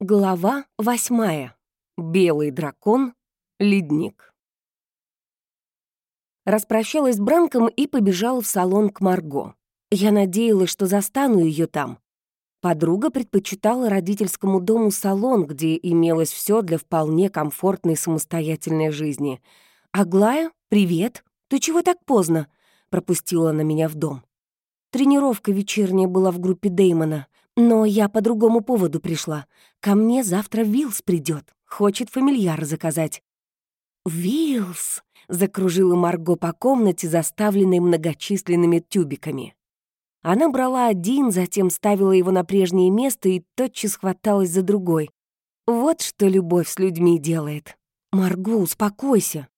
Глава восьмая. Белый дракон. Ледник. Распрощалась с Бранком и побежала в салон к Марго. Я надеялась, что застану ее там. Подруга предпочитала родительскому дому салон, где имелось все для вполне комфортной самостоятельной жизни. «Аглая, привет! Ты чего так поздно?» — пропустила она меня в дом. Тренировка вечерняя была в группе Деймона — но я по другому поводу пришла. Ко мне завтра Вилс придет, хочет фамильяр заказать». «Вилс!» — закружила Марго по комнате, заставленной многочисленными тюбиками. Она брала один, затем ставила его на прежнее место и тотчас хваталась за другой. Вот что любовь с людьми делает. «Марго, успокойся».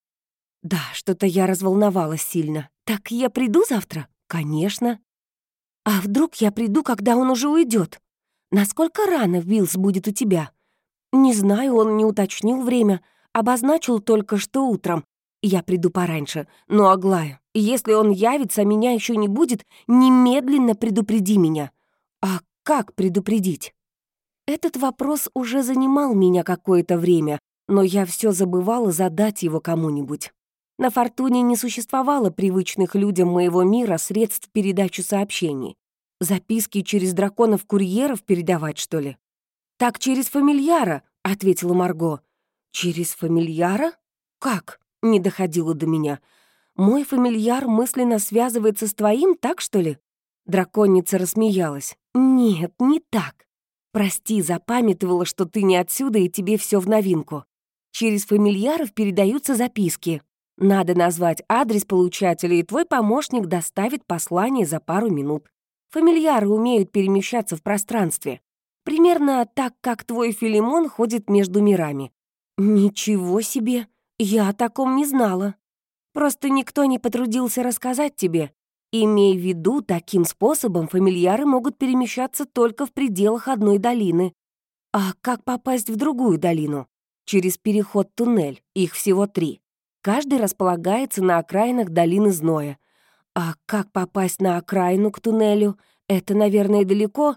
«Да, что-то я разволновалась сильно. Так я приду завтра?» «Конечно». А вдруг я приду, когда он уже уйдет? Насколько рано Вилс будет у тебя? Не знаю, он не уточнил время, обозначил только что утром. Я приду пораньше. Но, Аглая, если он явится, меня еще не будет, немедленно предупреди меня. А как предупредить? Этот вопрос уже занимал меня какое-то время, но я все забывала задать его кому-нибудь. На Фортуне не существовало привычных людям моего мира средств передачи сообщений. Записки через драконов-курьеров передавать, что ли? «Так через фамильяра», — ответила Марго. «Через фамильяра? Как?» — не доходило до меня. «Мой фамильяр мысленно связывается с твоим, так что ли?» Драконица рассмеялась. «Нет, не так. Прости, запамятовала, что ты не отсюда и тебе все в новинку. Через фамильяров передаются записки. Надо назвать адрес получателя, и твой помощник доставит послание за пару минут. Фамильяры умеют перемещаться в пространстве. Примерно так, как твой Филимон ходит между мирами. Ничего себе! Я о таком не знала. Просто никто не потрудился рассказать тебе. Имей в виду, таким способом фамильяры могут перемещаться только в пределах одной долины. А как попасть в другую долину? Через переход-туннель, их всего три. Каждый располагается на окраинах долины Зноя. А как попасть на окраину к туннелю? Это, наверное, далеко?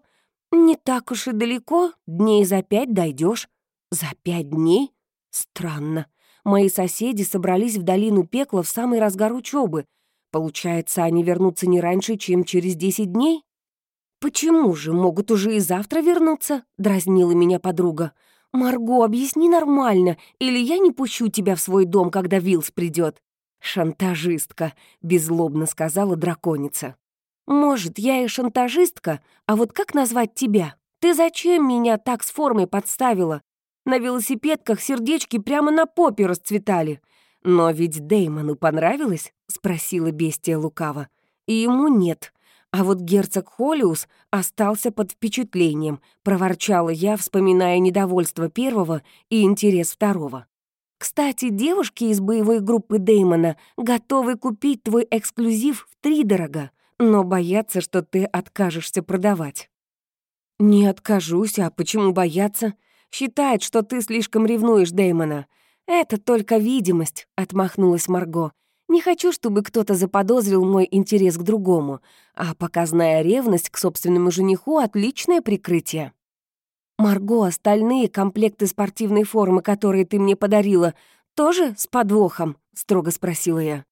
Не так уж и далеко, дней за пять дойдешь. За пять дней? Странно. Мои соседи собрались в долину пекла в самый разгар учебы. Получается, они вернутся не раньше, чем через десять дней? «Почему же? Могут уже и завтра вернуться?» — дразнила меня подруга. «Марго, объясни нормально, или я не пущу тебя в свой дом, когда Вилс придет. «Шантажистка», — беззлобно сказала драконица. «Может, я и шантажистка, а вот как назвать тебя? Ты зачем меня так с формой подставила? На велосипедках сердечки прямо на попе расцветали. Но ведь Деймону понравилось?» — спросила бестия лукаво. «И ему нет. А вот герцог Холиус остался под впечатлением, проворчала я, вспоминая недовольство первого и интерес второго. Кстати, девушки из боевой группы Деймона готовы купить твой эксклюзив втридорога, но боятся, что ты откажешься продавать. Не откажусь, а почему бояться? Считает, что ты слишком ревнуешь Деймона. Это только видимость, отмахнулась Марго. Не хочу, чтобы кто-то заподозрил мой интерес к другому, а показная ревность к собственному жениху — отличное прикрытие. «Марго, остальные комплекты спортивной формы, которые ты мне подарила, тоже с подвохом?» — строго спросила я.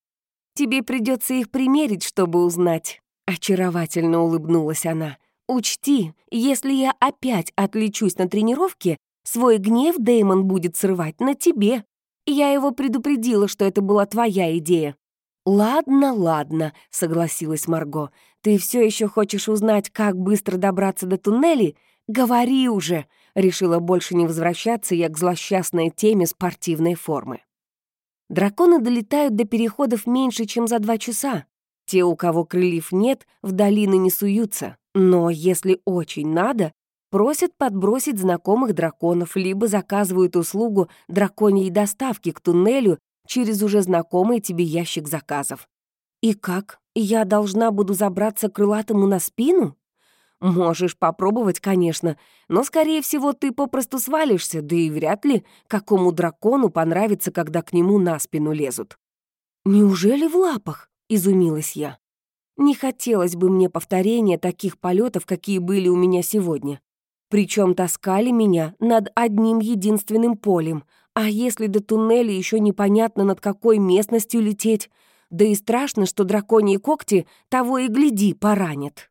«Тебе придется их примерить, чтобы узнать», — очаровательно улыбнулась она. «Учти, если я опять отличусь на тренировке, свой гнев Дэймон будет срывать на тебе. Я его предупредила, что это была твоя идея». «Ладно, ладно», — согласилась Марго. «Ты все еще хочешь узнать, как быстро добраться до туннелей? Говори уже!» — решила больше не возвращаться я к злосчастной теме спортивной формы. Драконы долетают до переходов меньше, чем за два часа. Те, у кого крыльев нет, в долины не суются. Но если очень надо, просят подбросить знакомых драконов, либо заказывают услугу драконьей доставки к туннелю через уже знакомый тебе ящик заказов. И как? Я должна буду забраться крылатому на спину? Можешь попробовать, конечно, но, скорее всего, ты попросту свалишься, да и вряд ли какому дракону понравится, когда к нему на спину лезут. «Неужели в лапах?» — изумилась я. Не хотелось бы мне повторения таких полетов, какие были у меня сегодня. Причем таскали меня над одним единственным полем. А если до туннеля еще непонятно, над какой местностью лететь? Да и страшно, что драконьи когти того и гляди поранят.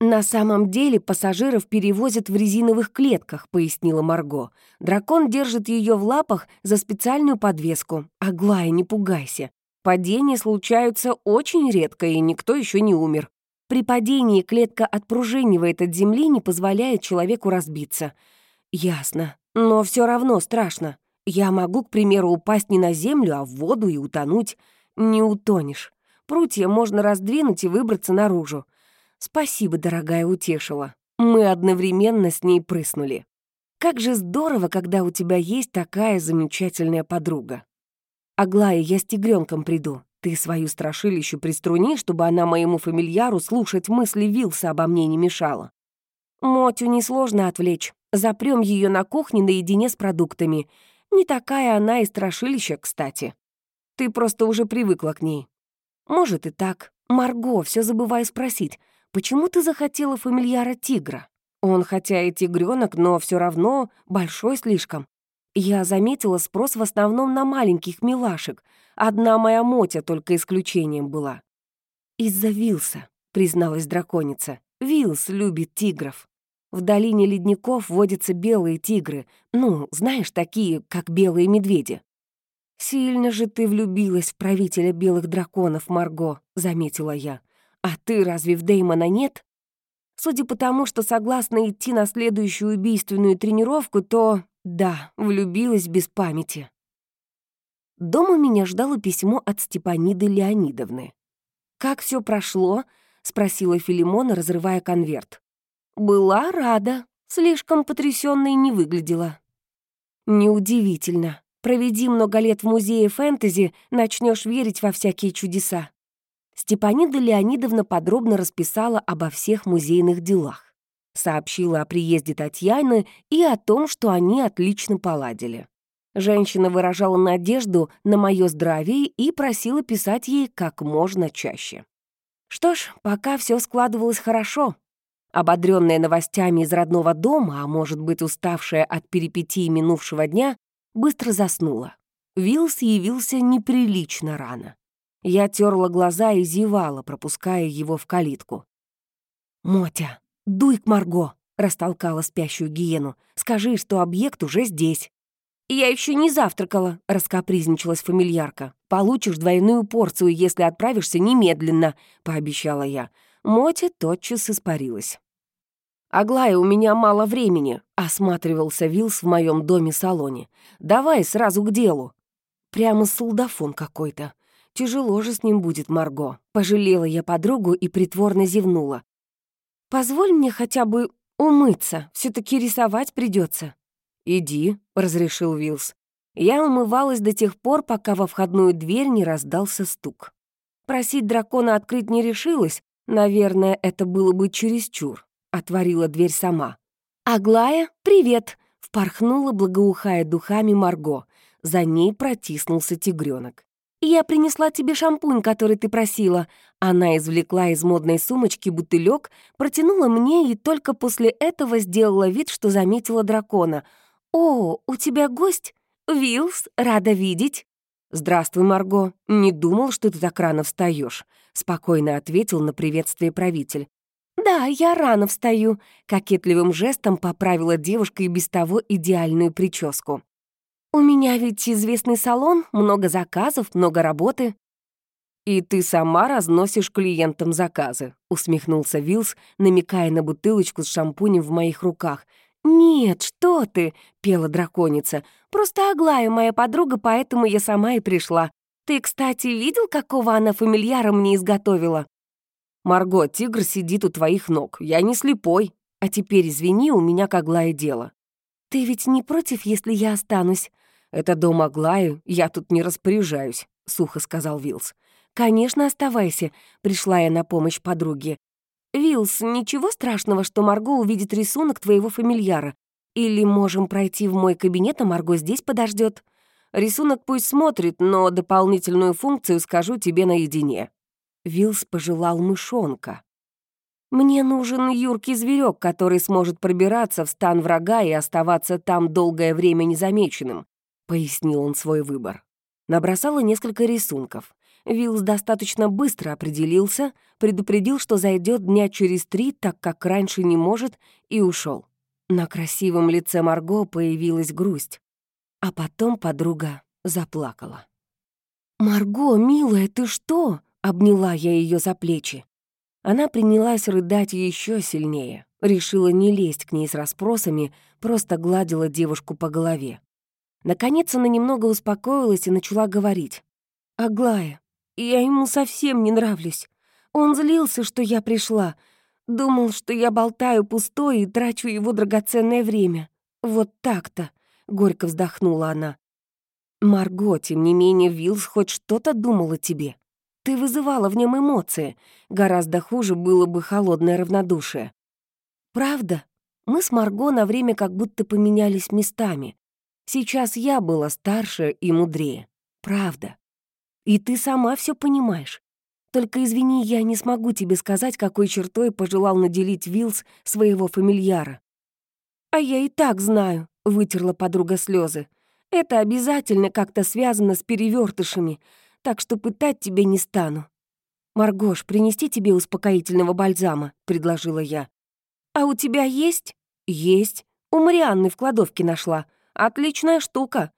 «На самом деле пассажиров перевозят в резиновых клетках», — пояснила Марго. «Дракон держит ее в лапах за специальную подвеску. Аглая, не пугайся. Падения случаются очень редко, и никто еще не умер. При падении клетка отпружинивает от земли, не позволяет человеку разбиться. Ясно. Но все равно страшно. Я могу, к примеру, упасть не на землю, а в воду и утонуть. Не утонешь. Прутья можно раздвинуть и выбраться наружу. «Спасибо, дорогая, утешила». Мы одновременно с ней прыснули. «Как же здорово, когда у тебя есть такая замечательная подруга». «Аглая, я с тигренком приду. Ты свою страшилищу приструни, чтобы она моему фамильяру слушать мысли Вилса обо мне не мешала. Мотю несложно отвлечь. Запрем ее на кухне наедине с продуктами. Не такая она и страшилища, кстати. Ты просто уже привыкла к ней. Может и так. Марго, все забываю спросить почему ты захотела фамильяра тигра? Он хотя и тигренок, но все равно большой слишком. Я заметила спрос в основном на маленьких милашек. Одна моя Мотя только исключением была. «Из-за Вилса», — призналась драконица. «Вилс любит тигров. В долине ледников водятся белые тигры. Ну, знаешь, такие, как белые медведи». «Сильно же ты влюбилась в правителя белых драконов, Марго», — заметила я. А ты разве в Деймона нет? Судя по тому, что согласна идти на следующую убийственную тренировку, то, да, влюбилась без памяти. Дома меня ждало письмо от Степаниды Леонидовны. «Как все прошло?» — спросила Филимона, разрывая конверт. «Была рада, слишком потрясённой не выглядела». «Неудивительно. Проведи много лет в музее фэнтези, начнешь верить во всякие чудеса. Степанида Леонидовна подробно расписала обо всех музейных делах. Сообщила о приезде Татьяны и о том, что они отлично поладили. Женщина выражала надежду на мое здравие и просила писать ей как можно чаще. Что ж, пока все складывалось хорошо. Ободренная новостями из родного дома, а может быть уставшая от перипетий минувшего дня, быстро заснула. Вилс явился неприлично рано. Я терла глаза и зевала, пропуская его в калитку. «Мотя, дуй к Марго!» — растолкала спящую гиену. «Скажи, что объект уже здесь». «Я еще не завтракала», — раскапризничалась фамильярка. «Получишь двойную порцию, если отправишься немедленно», — пообещала я. Мотя тотчас испарилась. «Аглая, у меня мало времени», — осматривался Вилс в моем доме-салоне. «Давай сразу к делу». Прямо солдафон какой-то. Тяжело же с ним будет, Марго. Пожалела я подругу и притворно зевнула. Позволь мне хотя бы умыться, все таки рисовать придется. Иди, разрешил Вилс. Я умывалась до тех пор, пока во входную дверь не раздался стук. Просить дракона открыть не решилась, наверное, это было бы чересчур. Отворила дверь сама. «Аглая, привет!» — впорхнула, благоухая духами Марго. За ней протиснулся тигренок. «Я принесла тебе шампунь, который ты просила». Она извлекла из модной сумочки бутылек, протянула мне и только после этого сделала вид, что заметила дракона. «О, у тебя гость? Вилс, рада видеть». «Здравствуй, Марго. Не думал, что ты так рано встаешь, спокойно ответил на приветствие правитель. «Да, я рано встаю», — кокетливым жестом поправила девушка и без того идеальную прическу. «У меня ведь известный салон, много заказов, много работы». «И ты сама разносишь клиентам заказы», — усмехнулся Вилс, намекая на бутылочку с шампунем в моих руках. «Нет, что ты!» — пела драконица. «Просто Аглая моя подруга, поэтому я сама и пришла. Ты, кстати, видел, какого она фамильяра мне изготовила?» «Марго, тигр сидит у твоих ног. Я не слепой. А теперь, извини, у меня к Аглае дело». «Ты ведь не против, если я останусь?» «Это дом Аглаю, я тут не распоряжаюсь», — сухо сказал Вилс. «Конечно, оставайся», — пришла я на помощь подруге. «Вилс, ничего страшного, что Марго увидит рисунок твоего фамильяра. Или можем пройти в мой кабинет, а Марго здесь подождет. Рисунок пусть смотрит, но дополнительную функцию скажу тебе наедине». Вилс пожелал мышонка. «Мне нужен юркий зверек, который сможет пробираться в стан врага и оставаться там долгое время незамеченным», — пояснил он свой выбор. Набросала несколько рисунков. Виллс достаточно быстро определился, предупредил, что зайдет дня через три, так как раньше не может, и ушел. На красивом лице Марго появилась грусть. А потом подруга заплакала. «Марго, милая, ты что?» — обняла я ее за плечи. Она принялась рыдать еще сильнее, решила не лезть к ней с расспросами, просто гладила девушку по голове. Наконец она немного успокоилась и начала говорить. «Аглая, я ему совсем не нравлюсь. Он злился, что я пришла. Думал, что я болтаю пустой и трачу его драгоценное время. Вот так-то», — горько вздохнула она. «Марго, тем не менее, Вилс хоть что-то думал о тебе. Ты вызывала в нем эмоции. Гораздо хуже было бы холодное равнодушие. Правда? Мы с Марго на время как будто поменялись местами. Сейчас я была старше и мудрее. Правда. И ты сама все понимаешь. Только извини, я не смогу тебе сказать, какой чертой пожелал наделить Вилс своего фамильяра. «А я и так знаю», — вытерла подруга слезы. «Это обязательно как-то связано с перевертышами, так что пытать тебя не стану». «Маргош, принести тебе успокоительного бальзама», — предложила я. «А у тебя есть?» «Есть. У Марианны в кладовке нашла. Отличная штука».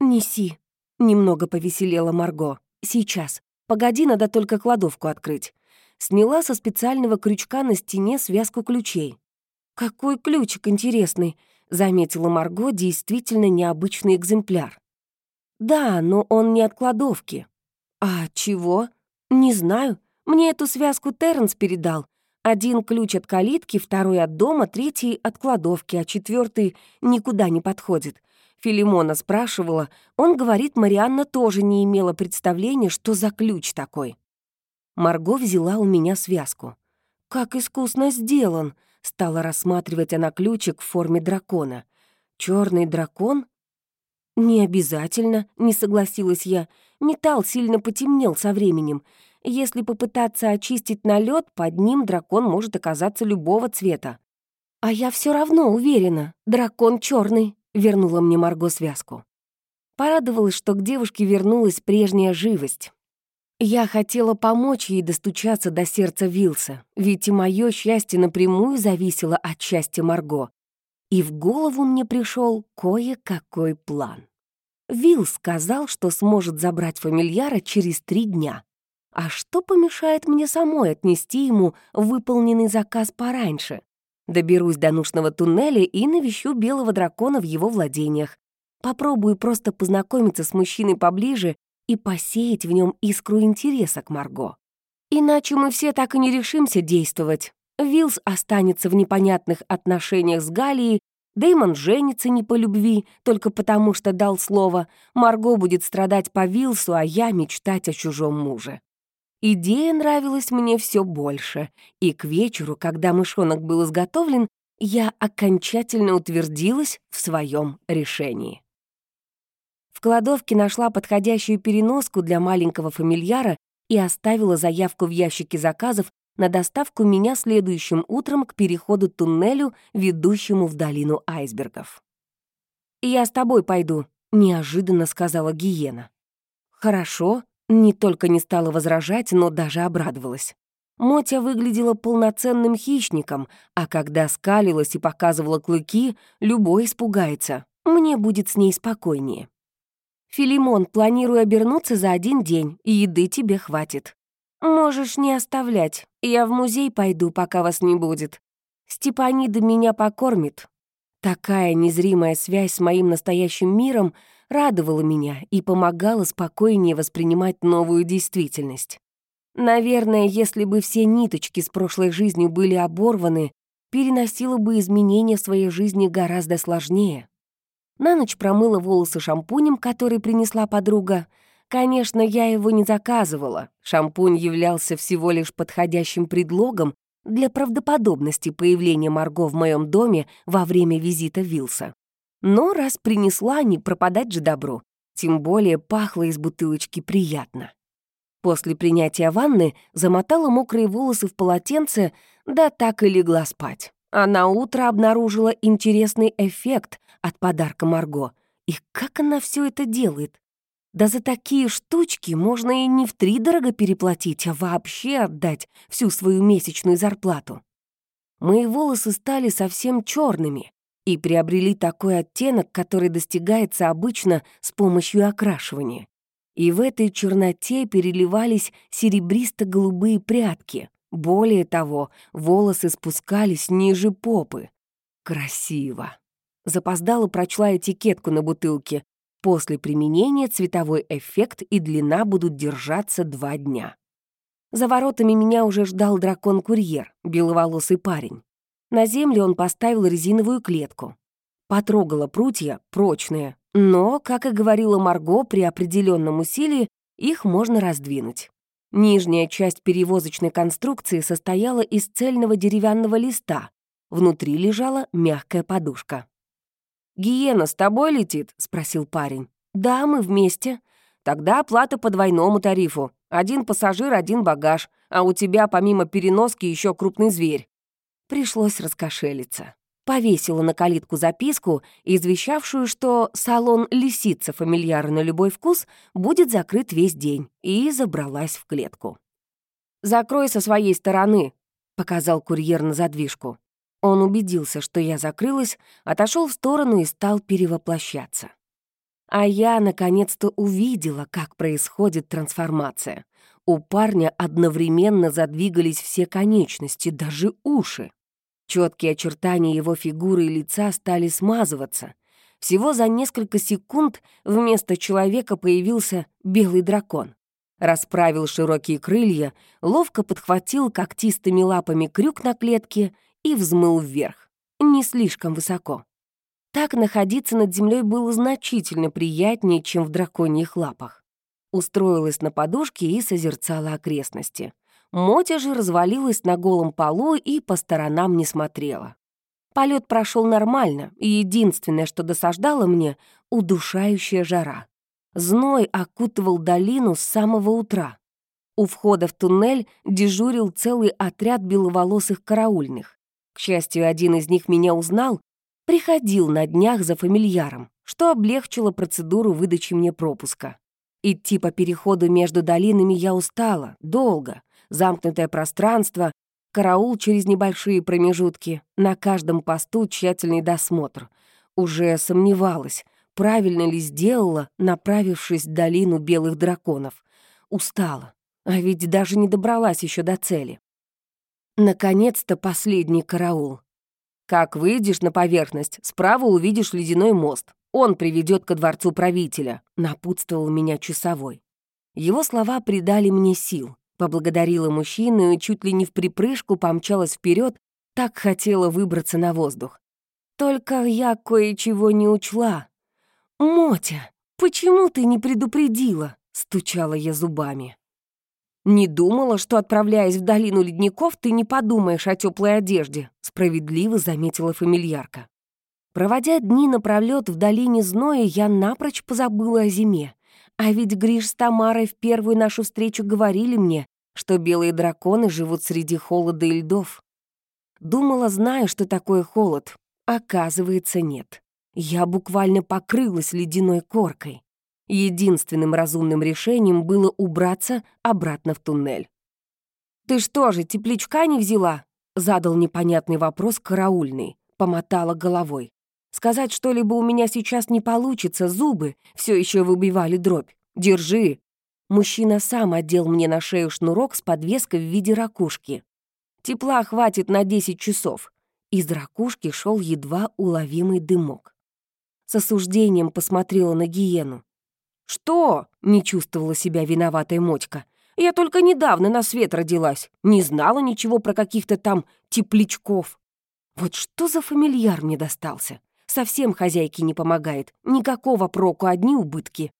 «Неси», — немного повеселела Марго. «Сейчас. Погоди, надо только кладовку открыть». Сняла со специального крючка на стене связку ключей. «Какой ключик интересный», — заметила Марго, действительно необычный экземпляр. «Да, но он не от кладовки». «А чего?» «Не знаю. Мне эту связку Терренс передал. Один ключ от калитки, второй от дома, третий от кладовки, а четвертый никуда не подходит. Филимона спрашивала, он говорит, Марианна тоже не имела представления, что за ключ такой. Марго взяла у меня связку. «Как искусно сделан!» — стала рассматривать она ключик в форме дракона. Черный дракон?» «Не обязательно», — не согласилась я. «Металл сильно потемнел со временем. Если попытаться очистить налет, под ним дракон может оказаться любого цвета. А я все равно уверена, дракон черный вернула мне Марго связку. Порадовалась, что к девушке вернулась прежняя живость. Я хотела помочь ей достучаться до сердца Вилса, ведь и мое счастье напрямую зависело от счастья Марго. И в голову мне пришел кое-какой план. Вилл сказал, что сможет забрать фамильяра через три дня. А что помешает мне самой отнести ему выполненный заказ пораньше? Доберусь до нужного туннеля и навещу белого дракона в его владениях. Попробую просто познакомиться с мужчиной поближе и посеять в нем искру интереса к Марго. Иначе мы все так и не решимся действовать. Вилс останется в непонятных отношениях с Галией, Дэймон женится не по любви, только потому что дал слово. Марго будет страдать по Вилсу, а я мечтать о чужом муже. Идея нравилась мне все больше, и к вечеру, когда мышонок был изготовлен, я окончательно утвердилась в своем решении. В кладовке нашла подходящую переноску для маленького фамильяра и оставила заявку в ящике заказов на доставку меня следующим утром к переходу туннелю, ведущему в долину айсбергов. «Я с тобой пойду», — неожиданно сказала Гиена. «Хорошо», не только не стала возражать, но даже обрадовалась. Мотя выглядела полноценным хищником, а когда скалилась и показывала клыки, любой испугается. Мне будет с ней спокойнее. «Филимон, планирую обернуться за один день, и еды тебе хватит. Можешь не оставлять, я в музей пойду, пока вас не будет. Степанида меня покормит». Такая незримая связь с моим настоящим миром — радовала меня и помогала спокойнее воспринимать новую действительность. Наверное, если бы все ниточки с прошлой жизнью были оборваны, переносила бы изменения в своей жизни гораздо сложнее. На ночь промыла волосы шампунем, который принесла подруга. Конечно, я его не заказывала. Шампунь являлся всего лишь подходящим предлогом для правдоподобности появления Марго в моем доме во время визита Вилса. Но раз принесла, не пропадать же добро. Тем более пахло из бутылочки приятно. После принятия ванны замотала мокрые волосы в полотенце, да так и легла спать. А на утро обнаружила интересный эффект от подарка Марго. И как она все это делает? Да за такие штучки можно и не в три дорого переплатить, а вообще отдать всю свою месячную зарплату. Мои волосы стали совсем черными и приобрели такой оттенок, который достигается обычно с помощью окрашивания. И в этой черноте переливались серебристо-голубые прядки. Более того, волосы спускались ниже попы. Красиво. Запоздала прочла этикетку на бутылке. После применения цветовой эффект и длина будут держаться два дня. За воротами меня уже ждал дракон-курьер, беловолосый парень. На земле он поставил резиновую клетку. Потрогала прутья, прочные, но, как и говорила Марго, при определенном усилии их можно раздвинуть. Нижняя часть перевозочной конструкции состояла из цельного деревянного листа. Внутри лежала мягкая подушка. «Гиена с тобой летит?» — спросил парень. «Да, мы вместе. Тогда оплата по двойному тарифу. Один пассажир, один багаж, а у тебя помимо переноски еще крупный зверь». Пришлось раскошелиться. Повесила на калитку записку, извещавшую, что салон «Лисица фамильяра на любой вкус» будет закрыт весь день, и забралась в клетку. «Закрой со своей стороны», — показал курьер на задвижку. Он убедился, что я закрылась, отошел в сторону и стал перевоплощаться. А я наконец-то увидела, как происходит трансформация. У парня одновременно задвигались все конечности, даже уши. Четкие очертания его фигуры и лица стали смазываться. Всего за несколько секунд вместо человека появился белый дракон. Расправил широкие крылья, ловко подхватил когтистыми лапами крюк на клетке и взмыл вверх. Не слишком высоко. Так находиться над землей было значительно приятнее, чем в драконьих лапах. Устроилась на подушке и созерцала окрестности. Мотя же развалилась на голом полу и по сторонам не смотрела. Полет прошел нормально, и единственное, что досаждало мне — удушающая жара. Зной окутывал долину с самого утра. У входа в туннель дежурил целый отряд беловолосых караульных. К счастью, один из них меня узнал, приходил на днях за фамильяром, что облегчило процедуру выдачи мне пропуска. Идти по переходу между долинами я устала, долго. Замкнутое пространство, караул через небольшие промежутки, на каждом посту тщательный досмотр. Уже сомневалась, правильно ли сделала, направившись в долину белых драконов. Устала, а ведь даже не добралась еще до цели. Наконец-то последний караул. Как выйдешь на поверхность, справа увидишь ледяной мост. Он приведет ко дворцу правителя», — напутствовал меня часовой. Его слова придали мне сил. Поблагодарила мужчину и чуть ли не в припрыжку помчалась вперед, так хотела выбраться на воздух. Только я кое-чего не учла. «Мотя, почему ты не предупредила?» — стучала я зубами. «Не думала, что, отправляясь в долину ледников, ты не подумаешь о теплой одежде», — справедливо заметила фамильярка. Проводя дни напролёт в долине зноя, я напрочь позабыла о зиме. А ведь Гриш с Тамарой в первую нашу встречу говорили мне, что белые драконы живут среди холода и льдов. Думала, знаю, что такое холод. Оказывается, нет. Я буквально покрылась ледяной коркой. Единственным разумным решением было убраться обратно в туннель. «Ты что же, тепличка не взяла?» — задал непонятный вопрос караульный. Помотала головой. «Сказать что-либо у меня сейчас не получится, зубы все еще выбивали дробь. Держи!» Мужчина сам одел мне на шею шнурок с подвеской в виде ракушки. «Тепла хватит на 10 часов». Из ракушки шел едва уловимый дымок. С осуждением посмотрела на гиену. «Что?» — не чувствовала себя виноватой Мотька. «Я только недавно на свет родилась. Не знала ничего про каких-то там теплячков. Вот что за фамильяр мне достался? Совсем хозяйке не помогает. Никакого проку, одни убытки».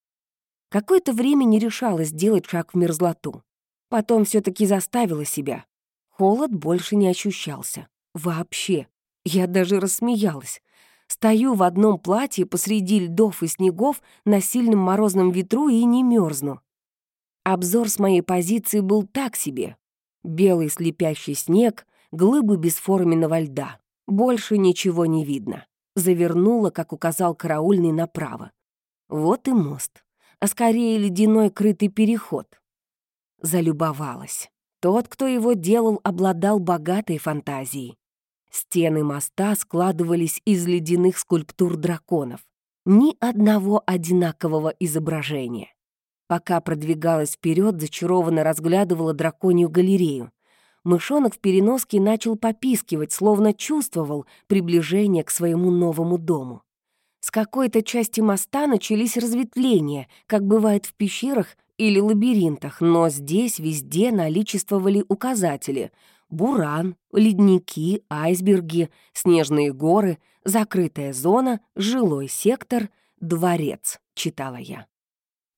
Какое-то время не решалась сделать шаг в мерзлоту. Потом все таки заставила себя. Холод больше не ощущался. Вообще. Я даже рассмеялась. Стою в одном платье посреди льдов и снегов на сильном морозном ветру и не мерзну. Обзор с моей позиции был так себе. Белый слепящий снег, глыбы бесформенного льда. Больше ничего не видно. Завернула, как указал караульный, направо. Вот и мост. А скорее ледяной крытый переход. Залюбовалась. Тот, кто его делал, обладал богатой фантазией. Стены моста складывались из ледяных скульптур драконов. Ни одного одинакового изображения. Пока продвигалась вперед, зачарованно разглядывала драконью галерею. Мышонок в переноске начал попискивать, словно чувствовал приближение к своему новому дому. С какой-то части моста начались разветвления, как бывает в пещерах или лабиринтах, но здесь везде наличествовали указатели — буран, ледники, айсберги, снежные горы, закрытая зона, жилой сектор, дворец, читала я.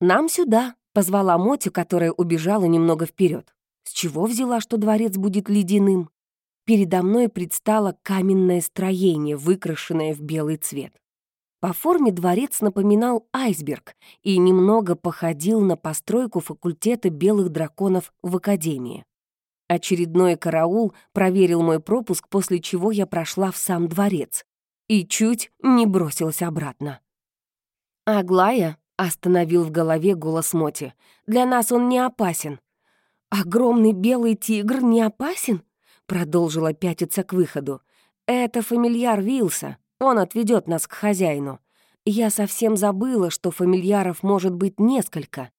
«Нам сюда», — позвала Мотю, которая убежала немного вперед. С чего взяла, что дворец будет ледяным? Передо мной предстало каменное строение, выкрашенное в белый цвет. По форме дворец напоминал айсберг и немного походил на постройку факультета белых драконов в Академии. Очередной караул проверил мой пропуск, после чего я прошла в сам дворец и чуть не бросилась обратно. «Аглая?» — остановил в голове голос Моти. «Для нас он не опасен». «Огромный белый тигр не опасен?» — продолжила пятиться к выходу. «Это фамильяр Вилса. Он отведет нас к хозяину. Я совсем забыла, что фамильяров может быть несколько.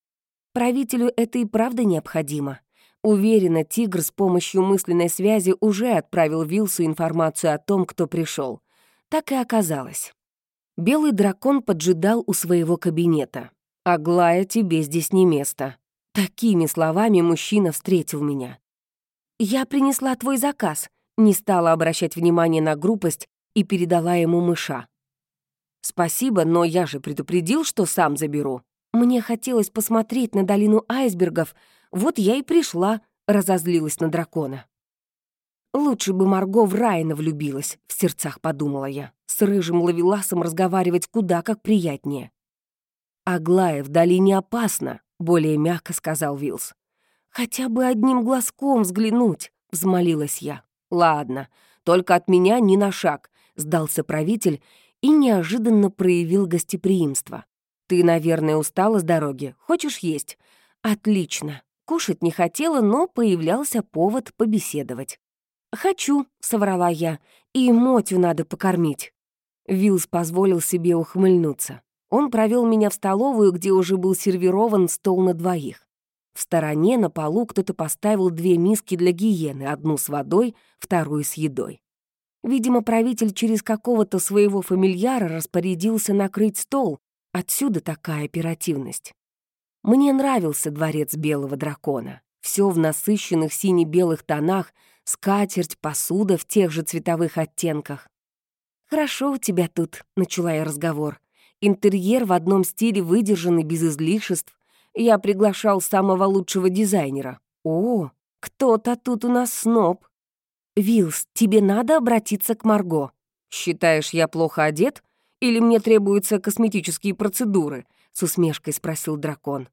Правителю это и правда необходимо. Уверена, тигр с помощью мысленной связи уже отправил Вилсу информацию о том, кто пришел. Так и оказалось. Белый дракон поджидал у своего кабинета. «Аглая, тебе здесь не место». Такими словами мужчина встретил меня. «Я принесла твой заказ», не стала обращать внимание на грубость и передала ему мыша. «Спасибо, но я же предупредил, что сам заберу. Мне хотелось посмотреть на долину айсбергов, вот я и пришла», — разозлилась на дракона. «Лучше бы Марго в Райана влюбилась», — в сердцах подумала я. «С рыжим ловеласом разговаривать куда как приятнее». «Аглая в долине опасно», — более мягко сказал Вилс. «Хотя бы одним глазком взглянуть», — взмолилась я. «Ладно, только от меня ни на шаг сдался правитель и неожиданно проявил гостеприимство. «Ты, наверное, устала с дороги. Хочешь есть?» «Отлично». Кушать не хотела, но появлялся повод побеседовать. «Хочу», — соврала я, — «и Мотю надо покормить». Вилс позволил себе ухмыльнуться. Он провел меня в столовую, где уже был сервирован стол на двоих. В стороне на полу кто-то поставил две миски для гиены, одну с водой, вторую с едой. Видимо, правитель через какого-то своего фамильяра распорядился накрыть стол. Отсюда такая оперативность. Мне нравился дворец белого дракона. Все в насыщенных сине-белых тонах, скатерть, посуда в тех же цветовых оттенках. «Хорошо у тебя тут», — начала я разговор. Интерьер в одном стиле выдержанный, без излишеств. Я приглашал самого лучшего дизайнера. О, кто-то тут у нас сноб. «Вилс, тебе надо обратиться к Марго. Считаешь, я плохо одет? Или мне требуются косметические процедуры?» — с усмешкой спросил дракон.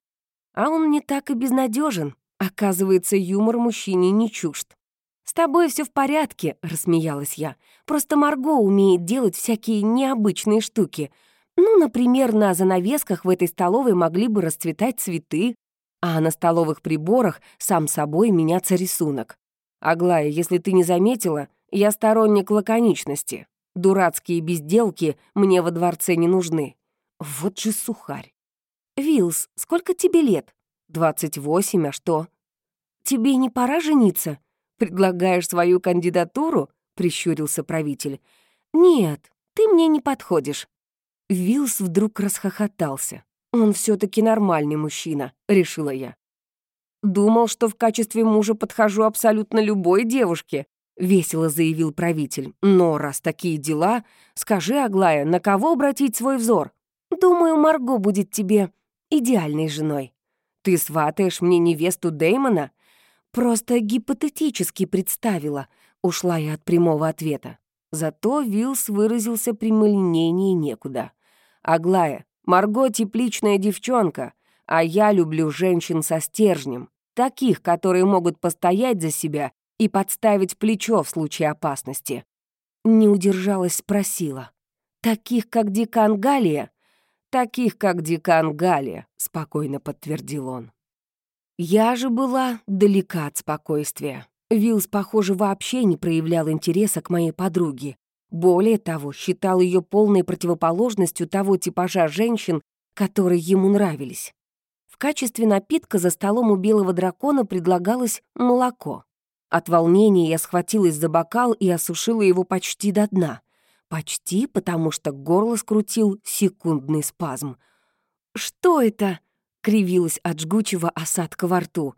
А он не так и безнадежен. Оказывается, юмор мужчине не чужд. «С тобой все в порядке», — рассмеялась я. «Просто Марго умеет делать всякие необычные штуки. Ну, например, на занавесках в этой столовой могли бы расцветать цветы, а на столовых приборах сам собой меняться рисунок. «Аглая, если ты не заметила, я сторонник лаконичности. Дурацкие безделки мне во дворце не нужны. Вот же сухарь. Вилс, сколько тебе лет? Двадцать восемь, а что? Тебе не пора жениться? Предлагаешь свою кандидатуру? Прищурился правитель. Нет, ты мне не подходишь. Вилс вдруг расхохотался. Он все таки нормальный мужчина, решила я. Думал, что в качестве мужа подхожу абсолютно любой девушке», — весело заявил правитель. «Но раз такие дела, скажи, Аглая, на кого обратить свой взор? Думаю, Марго будет тебе идеальной женой. Ты сватаешь мне невесту Дэймона?» «Просто гипотетически представила», — ушла я от прямого ответа. Зато Вилс выразился прямолинейнее некуда. «Аглая, Марго тепличная девчонка, А я люблю женщин со стержнем, таких, которые могут постоять за себя и подставить плечо в случае опасности. Не удержалась, спросила. «Таких, как Дикан Галия?» «Таких, как Дикан Галия», — спокойно подтвердил он. Я же была далека от спокойствия. Вилс, похоже, вообще не проявлял интереса к моей подруге. Более того, считал ее полной противоположностью того типажа женщин, которые ему нравились. В качестве напитка за столом у белого дракона предлагалось молоко. От волнения я схватилась за бокал и осушила его почти до дна. Почти, потому что горло скрутил секундный спазм. «Что это?» — кривилась от жгучего осадка во рту.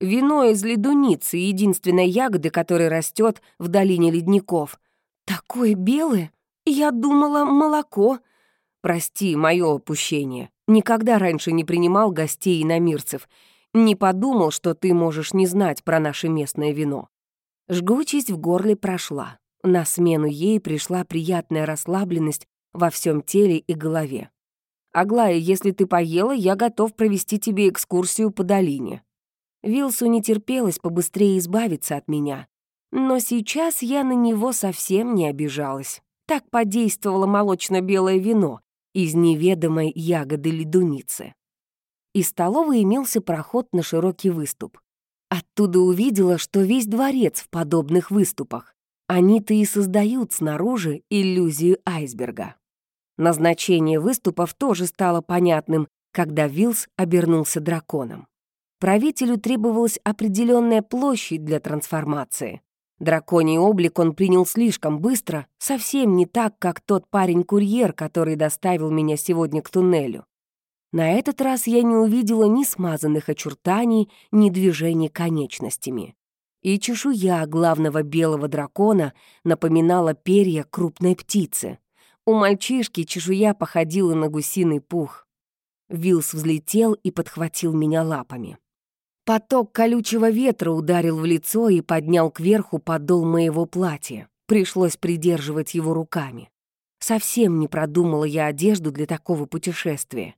«Вино из ледуницы, единственной ягоды, которая растет в долине ледников. Такое белое? Я думала, молоко. Прости, мое опущение. Никогда раньше не принимал гостей и намирцев. Не подумал, что ты можешь не знать про наше местное вино. Жгучесть в горле прошла. На смену ей пришла приятная расслабленность во всем теле и голове. «Аглая, если ты поела, я готов провести тебе экскурсию по долине». Вилсу не терпелось побыстрее избавиться от меня. Но сейчас я на него совсем не обижалась. Так подействовало молочно-белое вино из неведомой ягоды ледуницы. Из столовой имелся проход на широкий выступ. Оттуда увидела, что весь дворец в подобных выступах. Они-то и создают снаружи иллюзию айсберга. Назначение выступов тоже стало понятным, когда Вилс обернулся драконом. Правителю требовалась определенная площадь для трансформации. Драконий облик он принял слишком быстро, совсем не так, как тот парень-курьер, который доставил меня сегодня к туннелю. На этот раз я не увидела ни смазанных очертаний, ни движений конечностями и чешуя главного белого дракона напоминала перья крупной птицы. У мальчишки чешуя походила на гусиный пух. Вилс взлетел и подхватил меня лапами. Поток колючего ветра ударил в лицо и поднял кверху подол моего платья. Пришлось придерживать его руками. Совсем не продумала я одежду для такого путешествия.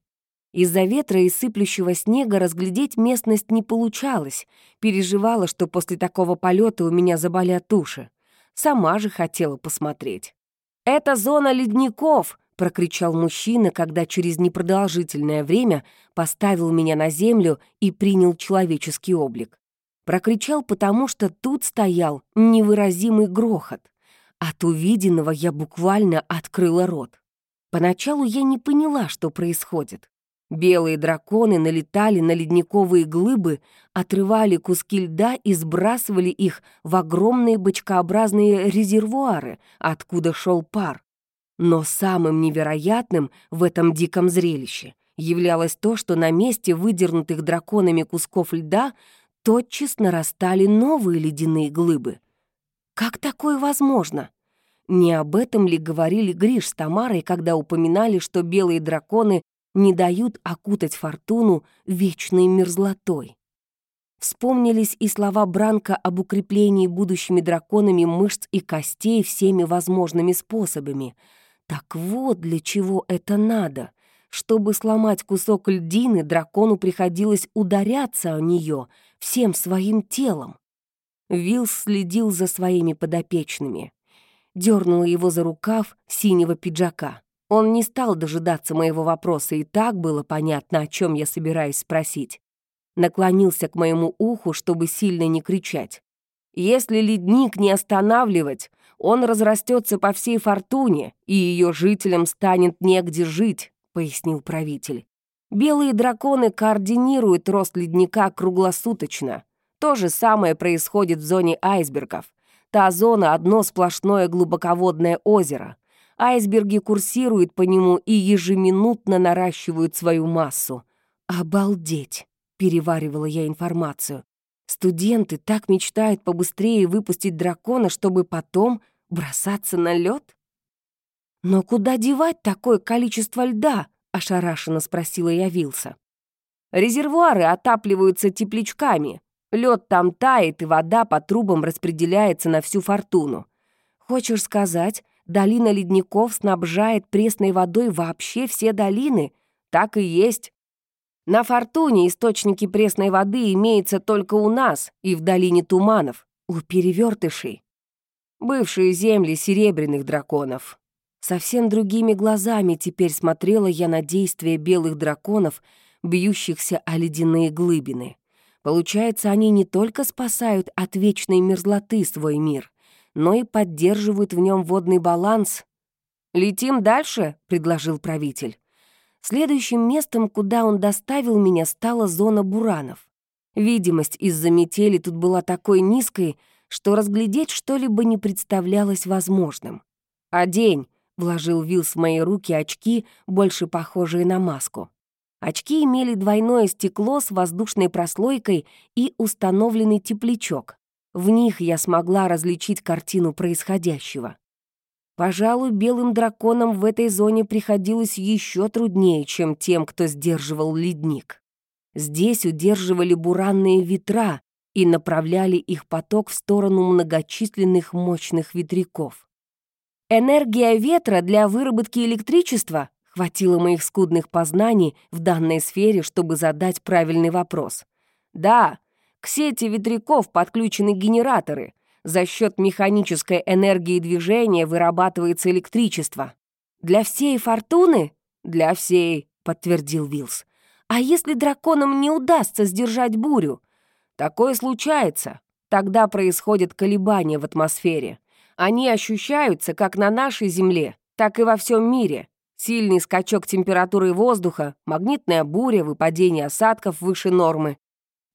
Из-за ветра и сыплющего снега разглядеть местность не получалось. Переживала, что после такого полета у меня заболят уши. Сама же хотела посмотреть. «Это зона ледников!» — прокричал мужчина, когда через непродолжительное время поставил меня на землю и принял человеческий облик. Прокричал, потому что тут стоял невыразимый грохот. От увиденного я буквально открыла рот. Поначалу я не поняла, что происходит. Белые драконы налетали на ледниковые глыбы, отрывали куски льда и сбрасывали их в огромные бочкообразные резервуары, откуда шел пар. Но самым невероятным в этом диком зрелище являлось то, что на месте выдернутых драконами кусков льда тотчас нарастали новые ледяные глыбы. Как такое возможно? Не об этом ли говорили Гриш с Тамарой, когда упоминали, что белые драконы не дают окутать фортуну вечной мерзлотой. Вспомнились и слова Бранка об укреплении будущими драконами мышц и костей всеми возможными способами. Так вот для чего это надо. Чтобы сломать кусок льдины, дракону приходилось ударяться о нее всем своим телом. Вилс следил за своими подопечными. Дернула его за рукав синего пиджака. Он не стал дожидаться моего вопроса, и так было понятно, о чем я собираюсь спросить. Наклонился к моему уху, чтобы сильно не кричать. «Если ледник не останавливать, он разрастется по всей фортуне, и ее жителям станет негде жить», — пояснил правитель. «Белые драконы координируют рост ледника круглосуточно. То же самое происходит в зоне айсбергов. Та зона — одно сплошное глубоководное озеро — Айсберги курсируют по нему и ежеминутно наращивают свою массу. «Обалдеть!» — переваривала я информацию. «Студенты так мечтают побыстрее выпустить дракона, чтобы потом бросаться на лед? «Но куда девать такое количество льда?» — ошарашенно спросила я Вилса. «Резервуары отапливаются теплячками. Лед там тает, и вода по трубам распределяется на всю фортуну. Хочешь сказать, Долина ледников снабжает пресной водой вообще все долины. Так и есть. На Фортуне источники пресной воды имеются только у нас и в долине туманов, у перевертышей. Бывшие земли серебряных драконов. Совсем другими глазами теперь смотрела я на действия белых драконов, бьющихся о ледяные глыбины. Получается, они не только спасают от вечной мерзлоты свой мир, но и поддерживают в нем водный баланс. «Летим дальше», — предложил правитель. Следующим местом, куда он доставил меня, стала зона буранов. Видимость из-за метели тут была такой низкой, что разглядеть что-либо не представлялось возможным. «Одень», — вложил Вилс в мои руки очки, больше похожие на маску. Очки имели двойное стекло с воздушной прослойкой и установленный теплячок. В них я смогла различить картину происходящего. Пожалуй, белым драконам в этой зоне приходилось еще труднее, чем тем, кто сдерживал ледник. Здесь удерживали буранные ветра и направляли их поток в сторону многочисленных мощных ветряков. Энергия ветра для выработки электричества хватило моих скудных познаний в данной сфере, чтобы задать правильный вопрос. Да, к сети ветряков подключены генераторы, за счет механической энергии движения вырабатывается электричество. Для всей фортуны? Для всей, подтвердил Вилс. А если драконам не удастся сдержать бурю? Такое случается. Тогда происходят колебания в атмосфере. Они ощущаются как на нашей Земле, так и во всем мире. Сильный скачок температуры воздуха, магнитная буря, выпадение осадков выше нормы.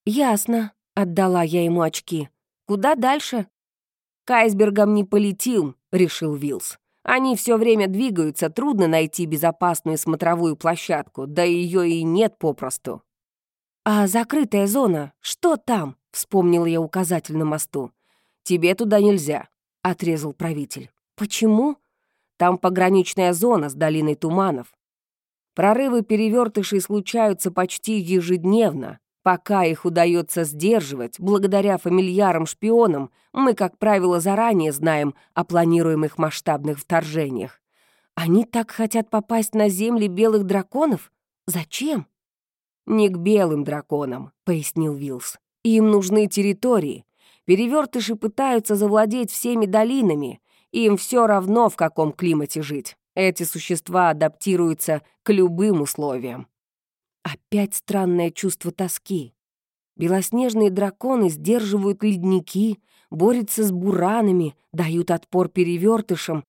«Ясно», — отдала я ему очки. «Куда дальше?» «К айсбергам не полетим», — решил Вилс. «Они все время двигаются, трудно найти безопасную смотровую площадку, да ее и нет попросту». «А закрытая зона, что там?» — вспомнила я указатель на мосту. «Тебе туда нельзя», — отрезал правитель. «Почему?» «Там пограничная зона с долиной туманов. Прорывы перевертышей случаются почти ежедневно, Пока их удается сдерживать, благодаря фамильярам-шпионам, мы, как правило, заранее знаем о планируемых масштабных вторжениях. Они так хотят попасть на земли белых драконов? Зачем? «Не к белым драконам», — пояснил Вилс. «Им нужны территории. Перевертыши пытаются завладеть всеми долинами. Им все равно, в каком климате жить. Эти существа адаптируются к любым условиям. Опять странное чувство тоски. Белоснежные драконы сдерживают ледники, борются с буранами, дают отпор перевертышам,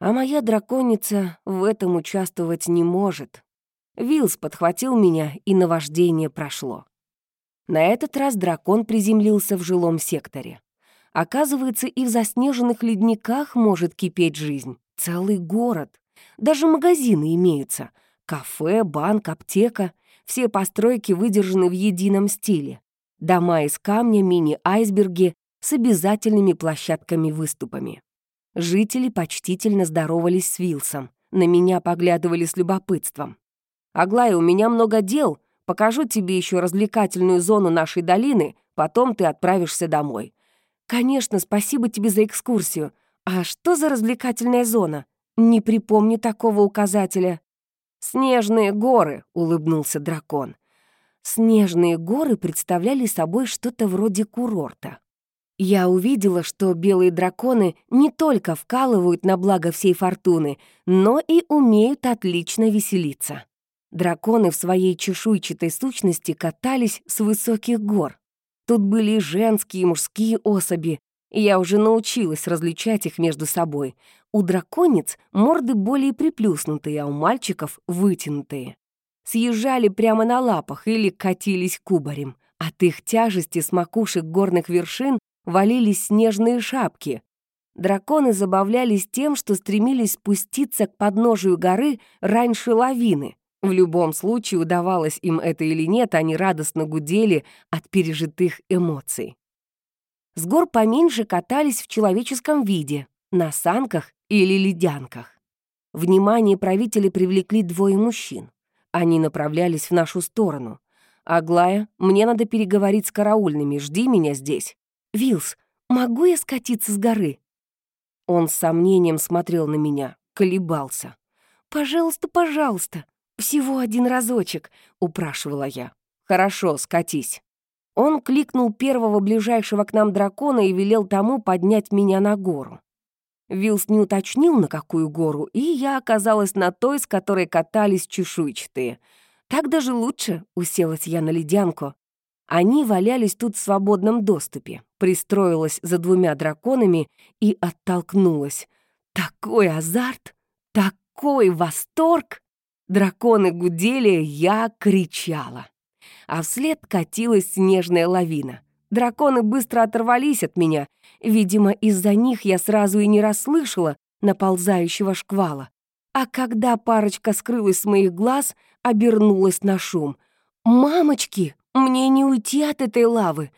а моя драконица в этом участвовать не может. Вилс подхватил меня, и наваждение прошло. На этот раз дракон приземлился в жилом секторе. Оказывается, и в заснеженных ледниках может кипеть жизнь. Целый город. Даже магазины имеются. Кафе, банк, аптека — все постройки выдержаны в едином стиле. Дома из камня, мини-айсберги с обязательными площадками-выступами. Жители почтительно здоровались с Вилсом, на меня поглядывали с любопытством. «Аглая, у меня много дел, покажу тебе еще развлекательную зону нашей долины, потом ты отправишься домой». «Конечно, спасибо тебе за экскурсию. А что за развлекательная зона? Не припомню такого указателя». «Снежные горы», — улыбнулся дракон. Снежные горы представляли собой что-то вроде курорта. Я увидела, что белые драконы не только вкалывают на благо всей фортуны, но и умеют отлично веселиться. Драконы в своей чешуйчатой сущности катались с высоких гор. Тут были женские, и мужские особи, я уже научилась различать их между собой. У драконец морды более приплюснутые, а у мальчиков — вытянутые. Съезжали прямо на лапах или катились кубарем. От их тяжести с макушек горных вершин валились снежные шапки. Драконы забавлялись тем, что стремились спуститься к подножию горы раньше лавины. В любом случае, удавалось им это или нет, они радостно гудели от пережитых эмоций. С гор поменьше катались в человеческом виде, на санках или ледянках. Внимание правителя привлекли двое мужчин. Они направлялись в нашу сторону. «Аглая, мне надо переговорить с караульными, жди меня здесь». «Вилс, могу я скатиться с горы?» Он с сомнением смотрел на меня, колебался. «Пожалуйста, пожалуйста». «Всего один разочек», — упрашивала я. «Хорошо, скатись». Он кликнул первого ближайшего к нам дракона и велел тому поднять меня на гору. Вилс не уточнил, на какую гору, и я оказалась на той, с которой катались чешуйчатые. Так даже лучше, уселась я на ледянку. Они валялись тут в свободном доступе, пристроилась за двумя драконами и оттолкнулась. Такой азарт, такой восторг! Драконы гудели, я кричала. А вслед катилась снежная лавина. Драконы быстро оторвались от меня. Видимо, из-за них я сразу и не расслышала наползающего шквала. А когда парочка скрылась с моих глаз, обернулась на шум. «Мамочки, мне не уйти от этой лавы!»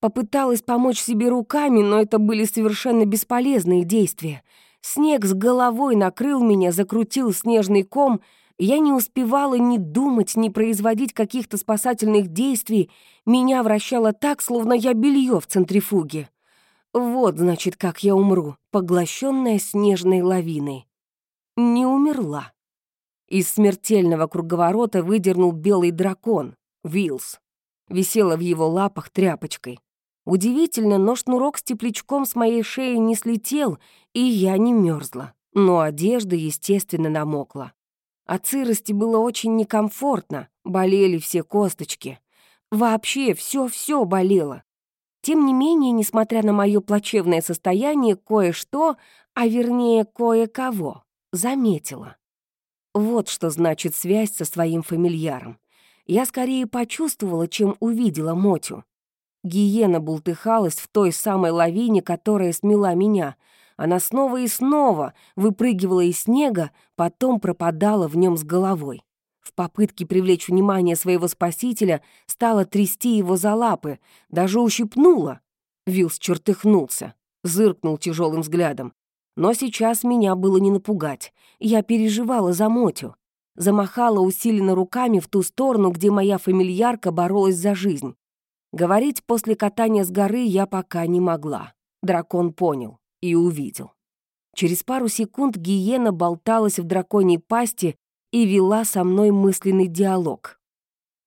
Попыталась помочь себе руками, но это были совершенно бесполезные действия. Снег с головой накрыл меня, закрутил снежный ком — я не успевала ни думать, ни производить каких-то спасательных действий. Меня вращало так, словно я белье в центрифуге. Вот, значит, как я умру, поглощенная снежной лавиной. Не умерла. Из смертельного круговорота выдернул белый дракон, Вилс. Висела в его лапах тряпочкой. Удивительно, но шнурок с теплячком с моей шеи не слетел, и я не мерзла. Но одежда, естественно, намокла. От сырости было очень некомфортно, болели все косточки. Вообще все-все болело. Тем не менее, несмотря на мое плачевное состояние, кое-что, а вернее кое-кого, заметила. Вот что значит связь со своим фамильяром. Я скорее почувствовала, чем увидела Мотю. Гиена бултыхалась в той самой лавине, которая смела меня — она снова и снова выпрыгивала из снега, потом пропадала в нем с головой. В попытке привлечь внимание своего спасителя стала трясти его за лапы, даже ущипнула. Вилс чертыхнулся, зыркнул тяжелым взглядом. Но сейчас меня было не напугать. Я переживала за Мотю. Замахала усиленно руками в ту сторону, где моя фамильярка боролась за жизнь. Говорить после катания с горы я пока не могла. Дракон понял и увидел. Через пару секунд гиена болталась в драконьей пасти и вела со мной мысленный диалог.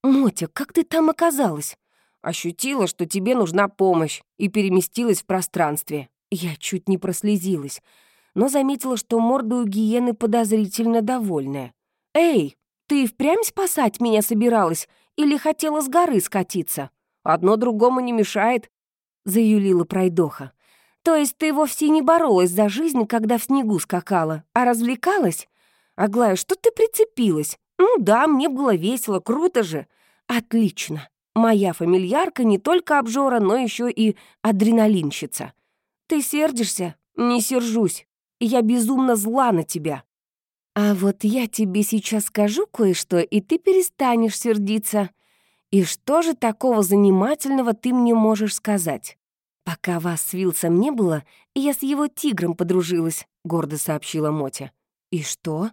«Мотя, как ты там оказалась?» «Ощутила, что тебе нужна помощь, и переместилась в пространстве». Я чуть не прослезилась, но заметила, что морда у гиены подозрительно довольная. «Эй, ты впрямь спасать меня собиралась или хотела с горы скатиться? Одно другому не мешает», — заюлила пройдоха. То есть ты вовсе не боролась за жизнь, когда в снегу скакала, а развлекалась? Аглая, что ты прицепилась? Ну да, мне было весело, круто же. Отлично. Моя фамильярка не только обжора, но еще и адреналинщица. Ты сердишься? Не сержусь. Я безумно зла на тебя. А вот я тебе сейчас скажу кое-что, и ты перестанешь сердиться. И что же такого занимательного ты мне можешь сказать? «Пока вас с Вилсом не было, я с его тигром подружилась», — гордо сообщила Мотя. «И что?»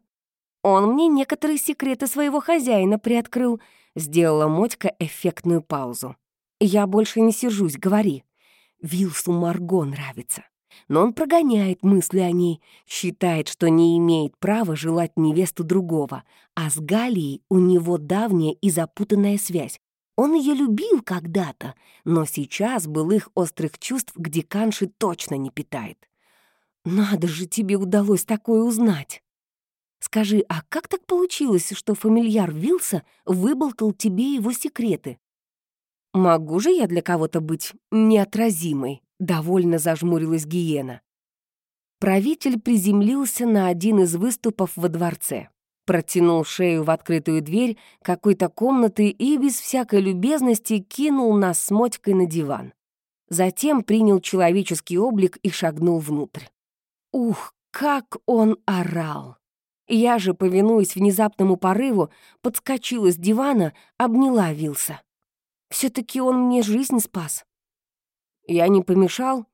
«Он мне некоторые секреты своего хозяина приоткрыл», — сделала Мотька эффектную паузу. «Я больше не сержусь, говори. Вилсу Марго нравится, но он прогоняет мысли о ней, считает, что не имеет права желать невесту другого, а с Галией у него давняя и запутанная связь, он ее любил когда-то, но сейчас былых острых чувств к деканше точно не питает. Надо же тебе удалось такое узнать. Скажи, а как так получилось, что фамильяр Вилса выболтал тебе его секреты? Могу же я для кого-то быть неотразимой, довольно зажмурилась Гиена. Правитель приземлился на один из выступов во дворце протянул шею в открытую дверь какой-то комнаты и без всякой любезности кинул нас с Мотькой на диван. Затем принял человеческий облик и шагнул внутрь. Ух, как он орал! Я же, повинуясь внезапному порыву, подскочила с дивана, обняла Вилса. все таки он мне жизнь спас. Я не помешал?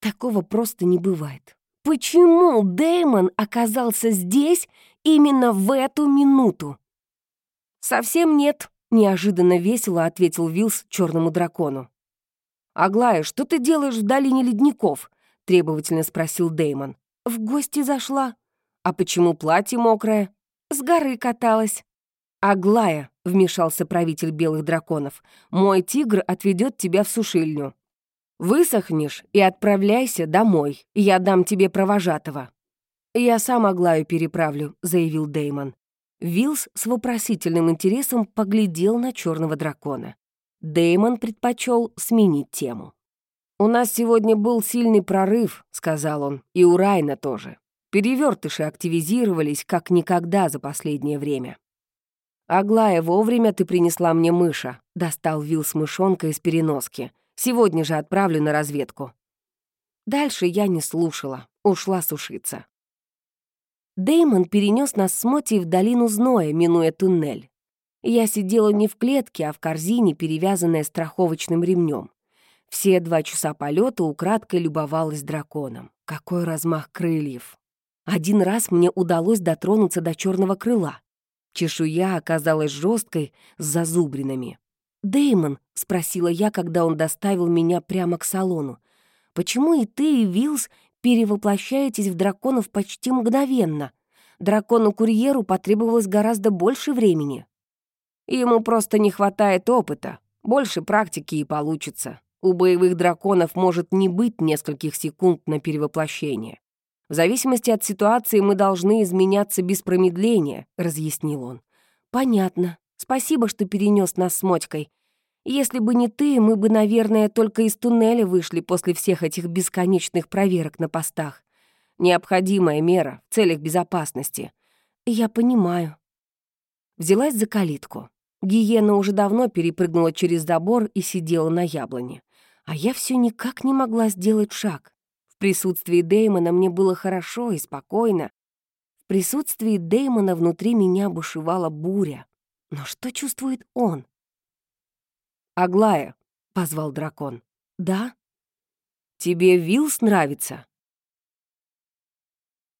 Такого просто не бывает. Почему Дэймон оказался здесь именно в эту минуту? «Совсем нет», — неожиданно весело ответил Вилс черному дракону. «Аглая, что ты делаешь в долине ледников?» — требовательно спросил Дэймон. «В гости зашла». «А почему платье мокрое?» «С горы каталась». «Аглая», — вмешался правитель белых драконов, «мой тигр отведет тебя в сушильню. Высохнешь и отправляйся домой, я дам тебе провожатого». «Я сам Аглаю переправлю», — заявил Деймон. Вилс с вопросительным интересом поглядел на черного дракона. Деймон предпочел сменить тему. «У нас сегодня был сильный прорыв», — сказал он, — «и у Райна тоже. Перевертыши активизировались как никогда за последнее время». «Аглая, вовремя ты принесла мне мыша», — достал Вилс мышонка из переноски. «Сегодня же отправлю на разведку». Дальше я не слушала, ушла сушиться. Деймон перенес нас с Моти в долину зноя, минуя туннель. Я сидела не в клетке, а в корзине, перевязанная страховочным ремнем. Все два часа полета украдкой любовалась драконом. Какой размах крыльев! Один раз мне удалось дотронуться до черного крыла. Чешуя оказалась жесткой, с зазубринами. Деймон, спросила я, когда он доставил меня прямо к салону, «почему и ты, и Вилс перевоплощаетесь в драконов почти мгновенно? Дракону-курьеру потребовалось гораздо больше времени». «Ему просто не хватает опыта. Больше практики и получится», у боевых драконов может не быть нескольких секунд на перевоплощение. В зависимости от ситуации мы должны изменяться без промедления», — разъяснил он. «Понятно. Спасибо, что перенес нас с Мотькой. Если бы не ты, мы бы, наверное, только из туннеля вышли после всех этих бесконечных проверок на постах. Необходимая мера в целях безопасности. Я понимаю». Взялась за калитку. Гиена уже давно перепрыгнула через забор и сидела на яблоне. А я все никак не могла сделать шаг. В присутствии Дэймона мне было хорошо и спокойно. В присутствии Дэймона внутри меня бушевала буря. Но что чувствует он? «Аглая», — позвал дракон. «Да?» «Тебе Вилс нравится?»